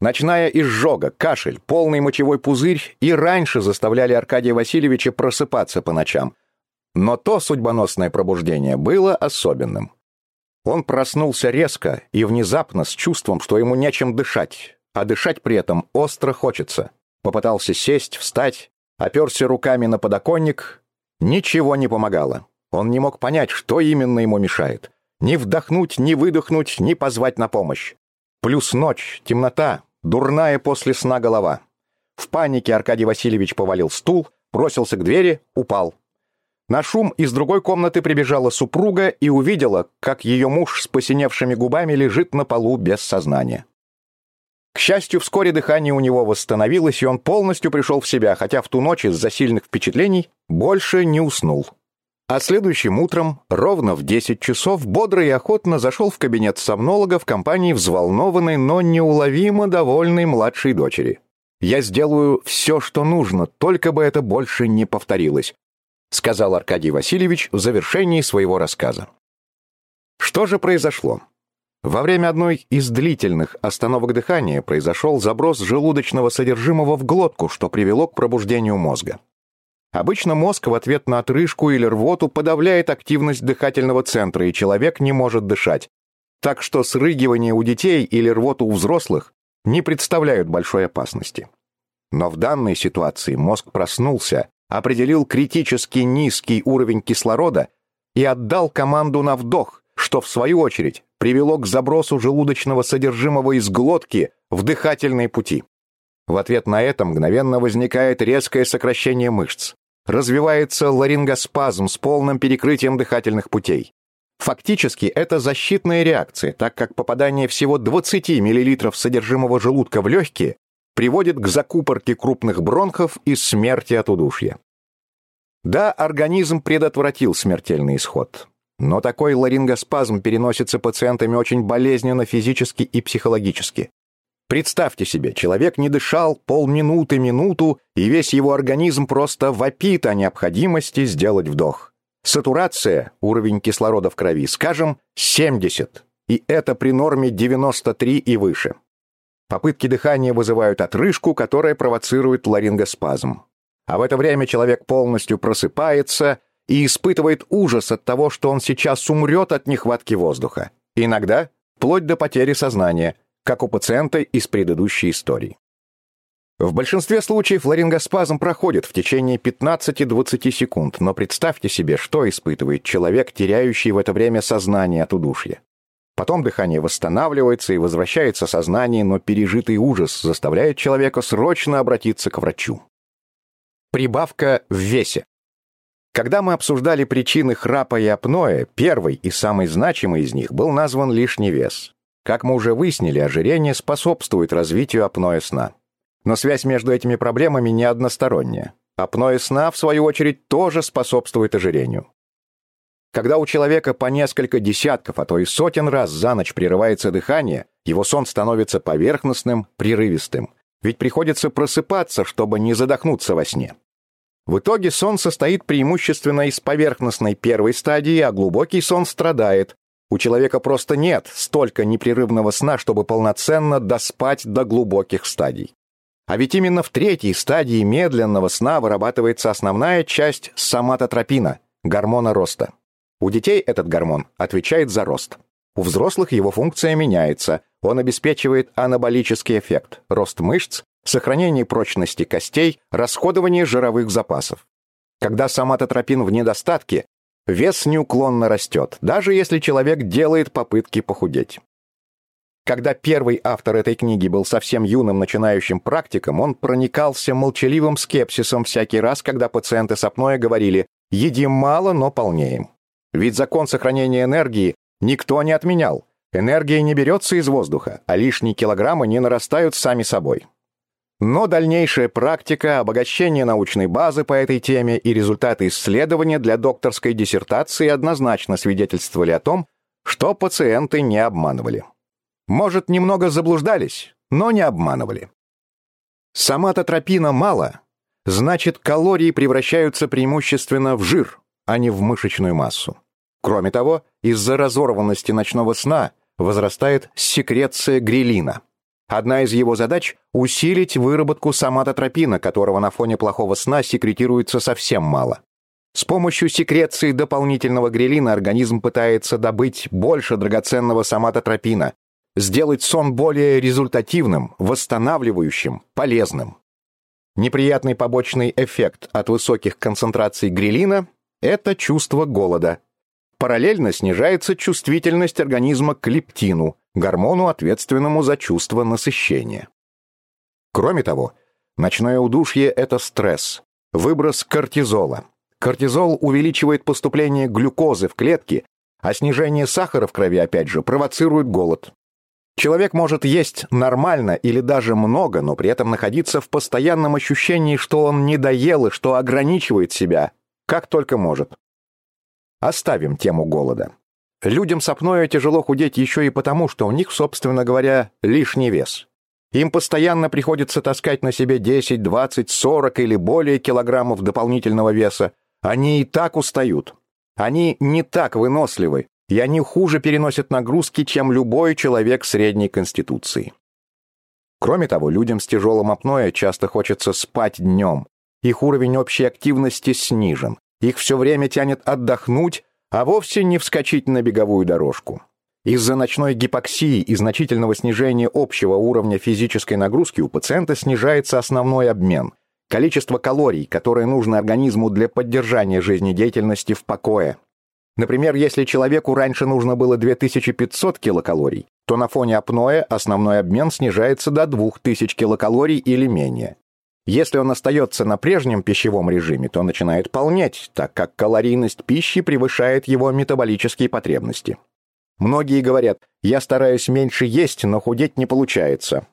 Ночная изжога, кашель, полный мочевой пузырь и раньше заставляли Аркадия Васильевича просыпаться по ночам – но то судьбоносное пробуждение было особенным. Он проснулся резко и внезапно с чувством, что ему нечем дышать, а дышать при этом остро хочется. Попытался сесть, встать, оперся руками на подоконник. Ничего не помогало. Он не мог понять, что именно ему мешает. Ни вдохнуть, ни выдохнуть, ни позвать на помощь. Плюс ночь, темнота, дурная после сна голова. В панике Аркадий Васильевич повалил стул, бросился к двери, упал. На шум из другой комнаты прибежала супруга и увидела, как ее муж с посиневшими губами лежит на полу без сознания. К счастью, вскоре дыхание у него восстановилось, и он полностью пришел в себя, хотя в ту ночь из-за сильных впечатлений больше не уснул. А следующим утром, ровно в 10 часов, бодро и охотно зашел в кабинет сомнолога в компании взволнованной, но неуловимо довольной младшей дочери. «Я сделаю все, что нужно, только бы это больше не повторилось. — сказал Аркадий Васильевич в завершении своего рассказа. Что же произошло? Во время одной из длительных остановок дыхания произошел заброс желудочного содержимого в глотку, что привело к пробуждению мозга. Обычно мозг в ответ на отрыжку или рвоту подавляет активность дыхательного центра, и человек не может дышать. Так что срыгивание у детей или рвоту у взрослых не представляют большой опасности. Но в данной ситуации мозг проснулся определил критически низкий уровень кислорода и отдал команду на вдох, что, в свою очередь, привело к забросу желудочного содержимого из глотки в дыхательные пути. В ответ на это мгновенно возникает резкое сокращение мышц. Развивается ларингоспазм с полным перекрытием дыхательных путей. Фактически это защитная реакция, так как попадание всего 20 мл содержимого желудка в легкие приводит к закупорке крупных бронхов и смерти от удушья. Да, организм предотвратил смертельный исход, но такой ларингоспазм переносится пациентами очень болезненно физически и психологически. Представьте себе, человек не дышал полминуты, минуту, и весь его организм просто вопит о необходимости сделать вдох. Сатурация, уровень кислорода в крови, скажем, 70, и это при норме 93 и выше. Попытки дыхания вызывают отрыжку, которая провоцирует ларингоспазм. А в это время человек полностью просыпается и испытывает ужас от того, что он сейчас умрет от нехватки воздуха. Иногда вплоть до потери сознания, как у пациента из предыдущей истории. В большинстве случаев ларингоспазм проходит в течение 15-20 секунд, но представьте себе, что испытывает человек, теряющий в это время сознание от удушья. Потом дыхание восстанавливается и возвращается сознание, но пережитый ужас заставляет человека срочно обратиться к врачу. Прибавка в весе. Когда мы обсуждали причины храпа и апноэ, первый и самый значимый из них был назван лишний вес. Как мы уже выяснили, ожирение способствует развитию апноэ сна. Но связь между этими проблемами не односторонняя. Апноэ сна, в свою очередь, тоже способствует ожирению. Когда у человека по несколько десятков, а то и сотен раз за ночь прерывается дыхание, его сон становится поверхностным, прерывистым. Ведь приходится просыпаться, чтобы не задохнуться во сне. В итоге сон состоит преимущественно из поверхностной первой стадии, а глубокий сон страдает. У человека просто нет столько непрерывного сна, чтобы полноценно доспать до глубоких стадий. А ведь именно в третьей стадии медленного сна вырабатывается основная часть соматотропина – гормона роста. У детей этот гормон отвечает за рост. У взрослых его функция меняется. Он обеспечивает анаболический эффект – рост мышц, сохранение прочности костей, расходование жировых запасов. Когда соматотропин в недостатке, вес неуклонно растет, даже если человек делает попытки похудеть. Когда первый автор этой книги был совсем юным начинающим практиком, он проникался молчаливым скепсисом всякий раз, когда пациенты с апноэ говорили «едим мало, но полнеем». Ведь закон сохранения энергии никто не отменял. Энергия не берется из воздуха, а лишние килограммы не нарастают сами собой. Но дальнейшая практика, обогащение научной базы по этой теме и результаты исследования для докторской диссертации однозначно свидетельствовали о том, что пациенты не обманывали. Может, немного заблуждались, но не обманывали. Соматотропина мало, значит, калории превращаются преимущественно в жир, а не в мышечную массу. Кроме того, из-за разорванности ночного сна возрастает секреция грелина. Одна из его задач – усилить выработку соматотропина, которого на фоне плохого сна секретируется совсем мало. С помощью секреции дополнительного грелина организм пытается добыть больше драгоценного соматотропина, сделать сон более результативным, восстанавливающим, полезным. Неприятный побочный эффект от высоких концентраций грелина – это чувство голода. Параллельно снижается чувствительность организма к лептину, гормону, ответственному за чувство насыщения. Кроме того, ночное удушье – это стресс, выброс кортизола. Кортизол увеличивает поступление глюкозы в клетки, а снижение сахара в крови, опять же, провоцирует голод. Человек может есть нормально или даже много, но при этом находиться в постоянном ощущении, что он не доел и что ограничивает себя, как только может. Оставим тему голода. Людям с апноэ тяжело худеть еще и потому, что у них, собственно говоря, лишний вес. Им постоянно приходится таскать на себе 10, 20, 40 или более килограммов дополнительного веса. Они и так устают. Они не так выносливы, и они хуже переносят нагрузки, чем любой человек средней конституции. Кроме того, людям с тяжелым апноэ часто хочется спать днем. Их уровень общей активности снижен. Их все время тянет отдохнуть, а вовсе не вскочить на беговую дорожку. Из-за ночной гипоксии и значительного снижения общего уровня физической нагрузки у пациента снижается основной обмен – количество калорий, которое нужно организму для поддержания жизнедеятельности в покое. Например, если человеку раньше нужно было 2500 килокалорий, то на фоне апноэ основной обмен снижается до 2000 килокалорий или менее. Если он остается на прежнем пищевом режиме, то начинает полнеть, так как калорийность пищи превышает его метаболические потребности. Многие говорят, я стараюсь меньше есть, но худеть не получается.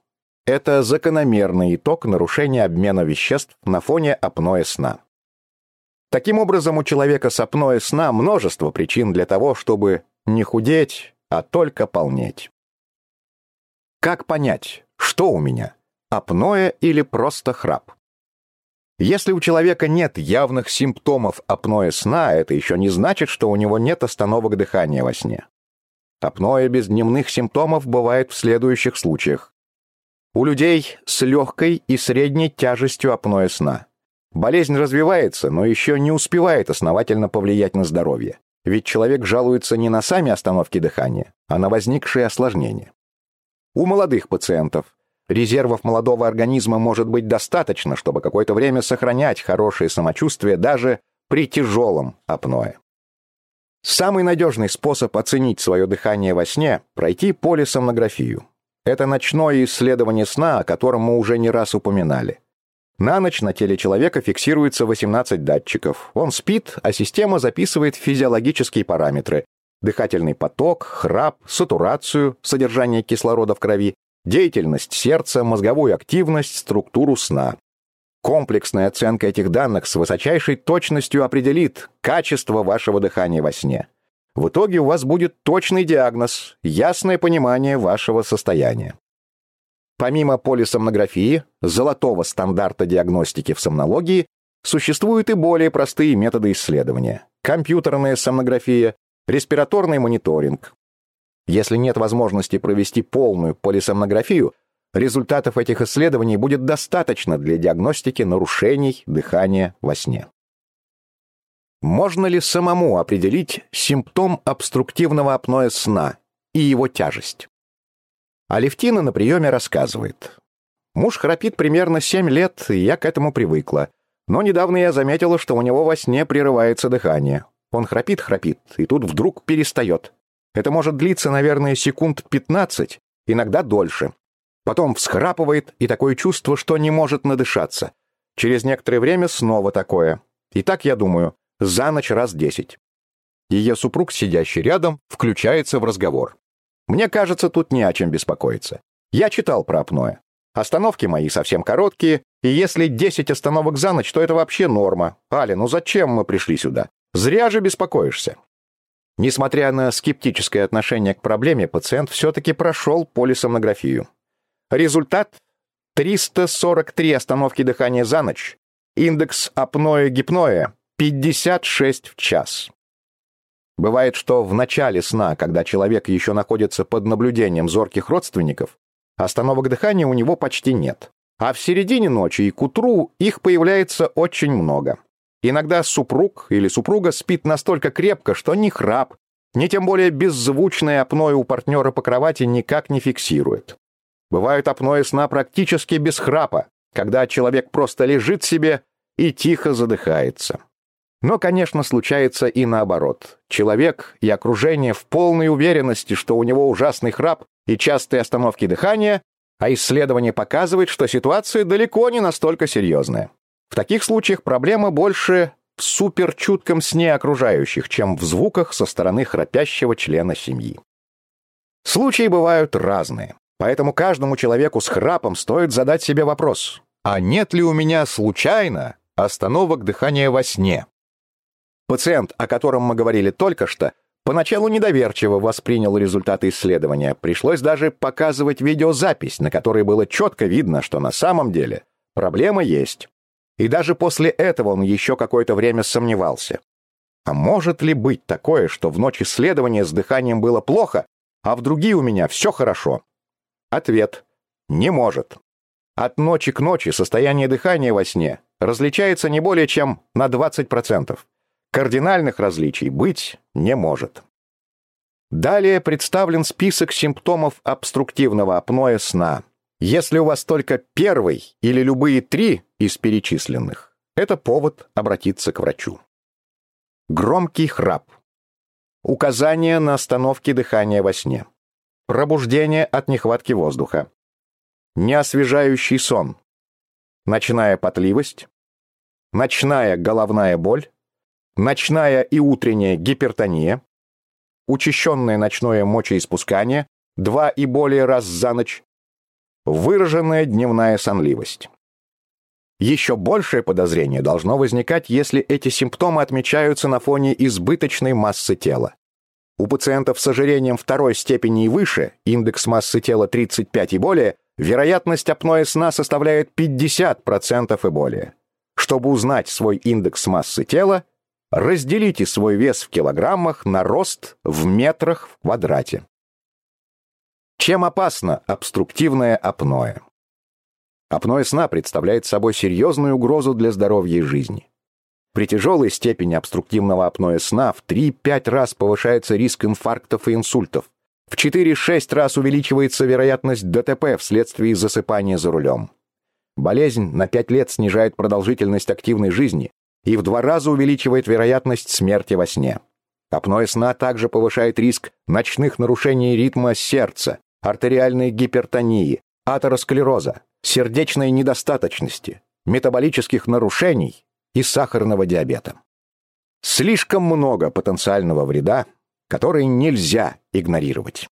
Это закономерный итог нарушения обмена веществ на фоне апноэ сна. Таким образом, у человека с апноэ сна множество причин для того, чтобы не худеть, а только полнеть. Как понять, что у меня, апноэ или просто храп? Если у человека нет явных симптомов апноэ сна, это еще не значит, что у него нет остановок дыхания во сне. Апноэ без дневных симптомов бывает в следующих случаях. У людей с легкой и средней тяжестью апноэ сна. Болезнь развивается, но еще не успевает основательно повлиять на здоровье. Ведь человек жалуется не на сами остановки дыхания, а на возникшие осложнения. У молодых пациентов резервов молодого организма может быть достаточно, чтобы какое-то время сохранять хорошее самочувствие даже при тяжелом апное. Самый надежный способ оценить свое дыхание во сне – пройти полисомнографию. Это ночное исследование сна, о котором мы уже не раз упоминали. На ночь на теле человека фиксируется 18 датчиков. Он спит, а система записывает физиологические параметры. Дыхательный поток, храп, сатурацию, содержание кислорода в крови, деятельность сердца, мозговую активность, структуру сна. Комплексная оценка этих данных с высочайшей точностью определит качество вашего дыхания во сне. В итоге у вас будет точный диагноз, ясное понимание вашего состояния. Помимо полисомнографии, золотого стандарта диагностики в сомнологии, существуют и более простые методы исследования. Компьютерная сомнография, респираторный мониторинг. Если нет возможности провести полную полисомнографию, результатов этих исследований будет достаточно для диагностики нарушений дыхания во сне. Можно ли самому определить симптом обструктивного апноэ сна и его тяжесть? Алевтина на приеме рассказывает. Муж храпит примерно 7 лет, и я к этому привыкла. Но недавно я заметила, что у него во сне прерывается дыхание. Он храпит-храпит, и тут вдруг перестает. Это может длиться, наверное, секунд 15, иногда дольше. Потом всхрапывает, и такое чувство, что не может надышаться. Через некоторое время снова такое. И так, я думаю, за ночь раз десять. Ее супруг, сидящий рядом, включается в разговор. Мне кажется, тут не о чем беспокоиться. Я читал про апноэ. Остановки мои совсем короткие, и если 10 остановок за ночь, то это вообще норма. Аля, ну зачем мы пришли сюда? Зря же беспокоишься. Несмотря на скептическое отношение к проблеме, пациент все-таки прошел полисомнографию. Результат — 343 остановки дыхания за ночь, индекс апноэ-гипноэ — 56 в час. Бывает, что в начале сна, когда человек еще находится под наблюдением зорких родственников, остановок дыхания у него почти нет. А в середине ночи и к утру их появляется очень много. Иногда супруг или супруга спит настолько крепко, что ни храп, ни тем более беззвучное апноэ у партнера по кровати никак не фиксирует. Бывают апноэ сна практически без храпа, когда человек просто лежит себе и тихо задыхается. Но, конечно, случается и наоборот. Человек и окружение в полной уверенности, что у него ужасный храп и частые остановки дыхания, а исследование показывает, что ситуация далеко не настолько серьезная. В таких случаях проблема больше в суперчутком сне окружающих, чем в звуках со стороны храпящего члена семьи. Случаи бывают разные, поэтому каждому человеку с храпом стоит задать себе вопрос, а нет ли у меня случайно остановок дыхания во сне? Пациент, о котором мы говорили только что, поначалу недоверчиво воспринял результаты исследования. Пришлось даже показывать видеозапись, на которой было четко видно, что на самом деле проблема есть. И даже после этого он еще какое-то время сомневался. А может ли быть такое, что в ночь исследования с дыханием было плохо, а в другие у меня все хорошо? Ответ – не может. От ночи к ночи состояние дыхания во сне различается не более чем на 20%. Кардинальных различий быть не может. Далее представлен список симптомов обструктивного апноэ сна – если у вас только первый или любые три из перечисленных, это повод обратиться к врачу. Громкий храп. Указание на остановки дыхания во сне. Пробуждение от нехватки воздуха. Неосвежающий сон. Ночная потливость. Ночная головная боль. Ночная и утренняя гипертония. Учащенное ночное мочеиспускание. Два и более раз за ночь выраженная дневная сонливость. Еще большее подозрение должно возникать, если эти симптомы отмечаются на фоне избыточной массы тела. У пациентов с ожирением второй степени и выше, индекс массы тела 35 и более, вероятность апноэ сна составляет 50% и более. Чтобы узнать свой индекс массы тела, разделите свой вес в килограммах на рост в метрах в квадрате. Чем опасно обструктивное апноэ? Апноэ сна представляет собой серьезную угрозу для здоровья и жизни. При тяжелой степени обструктивного апноэ сна в 3-5 раз повышается риск инфарктов и инсультов. В 4-6 раз увеличивается вероятность ДТП вследствие засыпания за рулем. Болезнь на 5 лет снижает продолжительность активной жизни и в два раза увеличивает вероятность смерти во сне. Апноэ сна также повышает риск ночных нарушений ритма сердца, артериальной гипертонии, атеросклероза, сердечной недостаточности, метаболических нарушений и сахарного диабета. Слишком много потенциального вреда, который нельзя игнорировать.